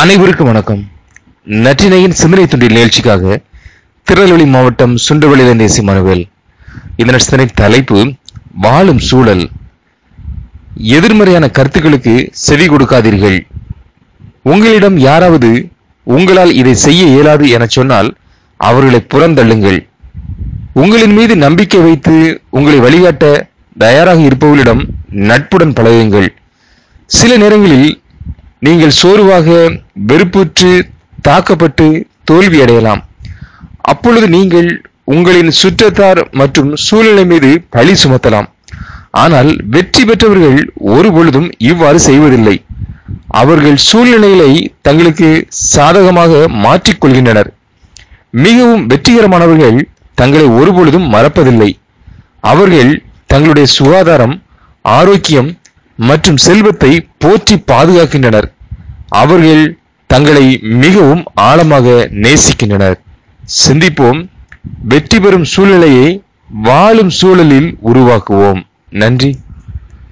அனைவருக்கும் வணக்கம். நற்றினையின் சிந்தனை துண்டில் நிகழ்ச்சிக்காக திருநெல்வேலி மாவட்டம் சுண்டவெளியிலிருந்து தேசிய மனுவேல். இந்த நட்சத்திரின் தலைப்பு வாழும் சூழல். எதிர்மறையான கருத்துக்களுக்கு செவி கொடுக்காதீர்கள். உங்களிடம் யாராவது உங்களால் இதை செய்ய இயலாது என சொன்னால் அவர்களை புறந்தள்ளுங்கள். உங்களின் மீது நம்பிக்கை வைத்து உங்களை வழிகாட்ட தயாராக இருப்பவர்களிடம் நட்புடன் பழகுங்கள். சில நேரங்களில் நீங்கள் சோர்வாக வெறுப்புற்று தாக்கப்பட்டு தோல்வி அடையலாம். அப்பொழுது நீங்கள் உங்களின் சுற்றத்தார் மற்றும் சூழ்நிலை மீது பழி சுமத்தலாம். ஆனால் வெற்றி பெற்றவர்கள் ஒருபொழுதும் இவ்வாறு செய்வதில்லை. அவர்கள் சூழ்நிலைகளை தங்களுக்கு சாதகமாக மாற்றிக்கொள்கின்றனர் மிகவும் வெற்றிகரமானவர்கள் தங்களை ஒருபொழுதும் மறப்பதில்லை. அவர்கள் தங்களுடைய சுகாதாரம் ஆரோக்கியம் மற்றும் செல்வத்தை போற்றி பாதுகாக்கின்றனர். அவர்கள் தங்களை மிகவும் ஆழமாக நேசிக்கின்றனர். சிந்திப்போம். வெற்றி பெறும் சூழ்நிலையை வாழும் சூழலில் உருவாக்குவோம். நன்றி.